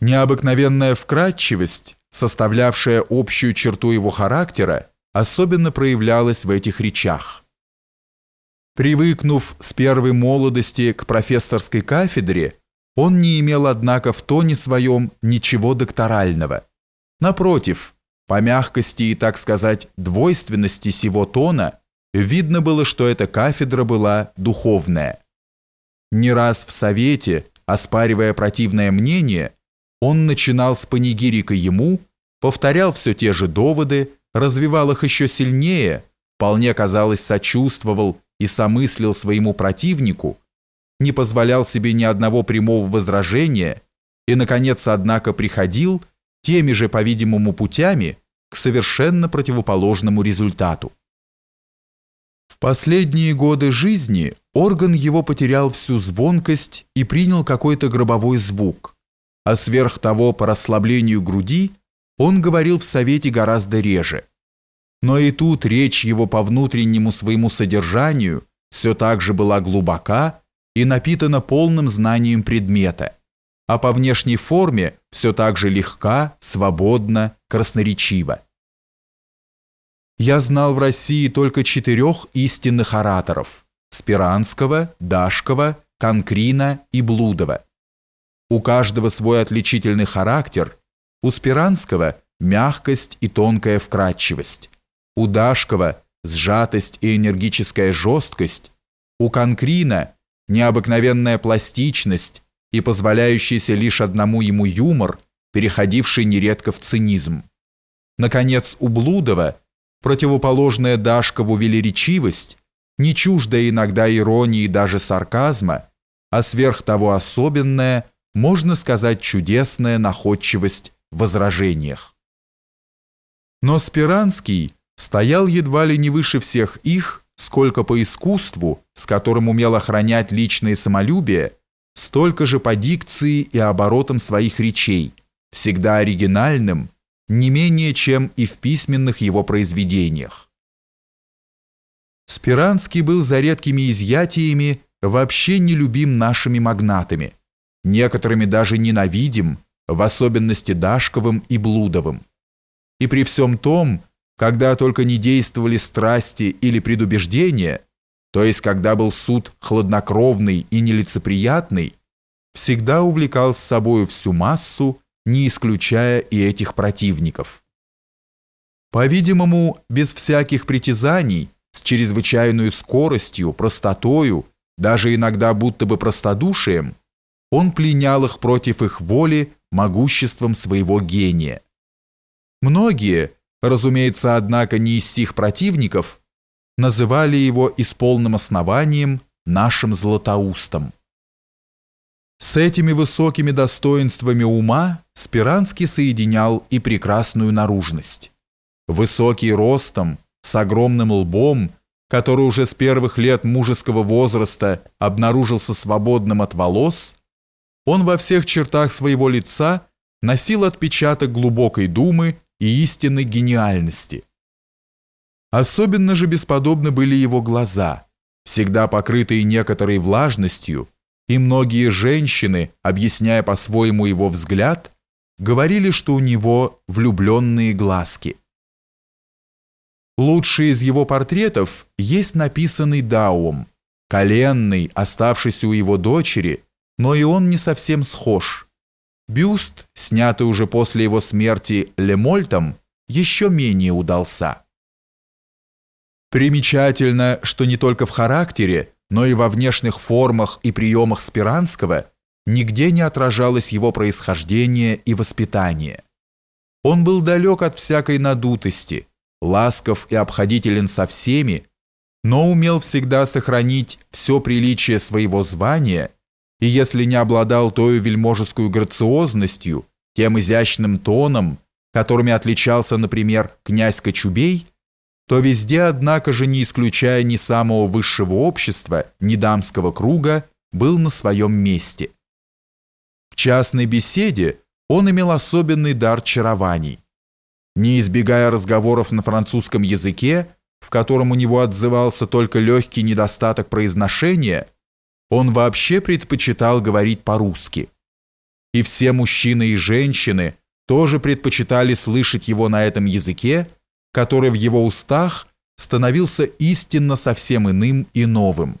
Необыкновенная вкрадчивость, составлявшая общую черту его характера, особенно проявлялась в этих речах. Привыкнув с первой молодости к профессорской кафедре, он не имел, однако, в тоне своем ничего докторального. Напротив, по мягкости и, так сказать, двойственности сего тона, видно было, что эта кафедра была духовная. Не раз в совете, оспаривая противное мнение, он начинал с панигирика ему, повторял все те же доводы, развивал их еще сильнее, вполне, казалось, сочувствовал и somыслил своему противнику, не позволял себе ни одного прямого возражения и, наконец, однако, приходил теми же, по-видимому, путями к совершенно противоположному результату. В последние годы жизни орган его потерял всю звонкость и принял какой-то гробовой звук – а сверх того по расслаблению груди он говорил в совете гораздо реже. Но и тут речь его по внутреннему своему содержанию все так же была глубока и напитана полным знанием предмета, а по внешней форме все так же легка, свободна, красноречива. Я знал в России только четырех истинных ораторов – Спиранского, Дашкова, Конкрина и Блудова. У каждого свой отличительный характер. У Спиранского – мягкость и тонкая вкрадчивость. У Дашкова – сжатость и энергическая жесткость. У Конкрина – необыкновенная пластичность и позволяющийся лишь одному ему юмор, переходивший нередко в цинизм. Наконец, у Блудова – противоположная Дашкову велеречивость, не чуждая иногда иронии и даже сарказма, а сверх того особенная – можно сказать, чудесная находчивость в возражениях. Но Спиранский стоял едва ли не выше всех их, сколько по искусству, с которым умел охранять личное самолюбие, столько же по дикции и оборотам своих речей, всегда оригинальным, не менее чем и в письменных его произведениях. Спиранский был за редкими изъятиями вообще нелюбим нашими магнатами – некоторыми даже ненавидим, в особенности Дашковым и Блудовым. И при всем том, когда только не действовали страсти или предубеждения, то есть когда был суд хладнокровный и нелицеприятный, всегда увлекал с собою всю массу, не исключая и этих противников. По-видимому, без всяких притязаний, с чрезвычайной скоростью, простотою, даже иногда будто бы простодушием, он пленял их против их воли могуществом своего гения. Многие, разумеется, однако не из сих противников, называли его и с полным основанием нашим Златоустом. С этими высокими достоинствами ума Спиранский соединял и прекрасную наружность. Высокий ростом, с огромным лбом, который уже с первых лет мужеского возраста обнаружился свободным от волос, он во всех чертах своего лица носил отпечаток глубокой думы и истинной гениальности. Особенно же бесподобны были его глаза, всегда покрытые некоторой влажностью, и многие женщины, объясняя по-своему его взгляд, говорили, что у него влюбленные глазки. Лучший из его портретов есть написанный Дауом, коленный, оставшийся у его дочери – но и он не совсем схож. Бюст, снятый уже после его смерти Лемольтом, еще менее удался. Примечательно, что не только в характере, но и во внешних формах и приемах Спиранского нигде не отражалось его происхождение и воспитание. Он был далек от всякой надутости, ласков и обходителен со всеми, но умел всегда сохранить все приличие своего звания – и если не обладал той вельможескую грациозностью, тем изящным тоном, которыми отличался, например, князь Кочубей, то везде, однако же, не исключая ни самого высшего общества, ни дамского круга, был на своем месте. В частной беседе он имел особенный дар чарований. Не избегая разговоров на французском языке, в котором у него отзывался только легкий недостаток произношения – он вообще предпочитал говорить по-русски. и все мужчины и женщины тоже предпочитали слышать его на этом языке, который в его устах становился истинно совсем иным и новым.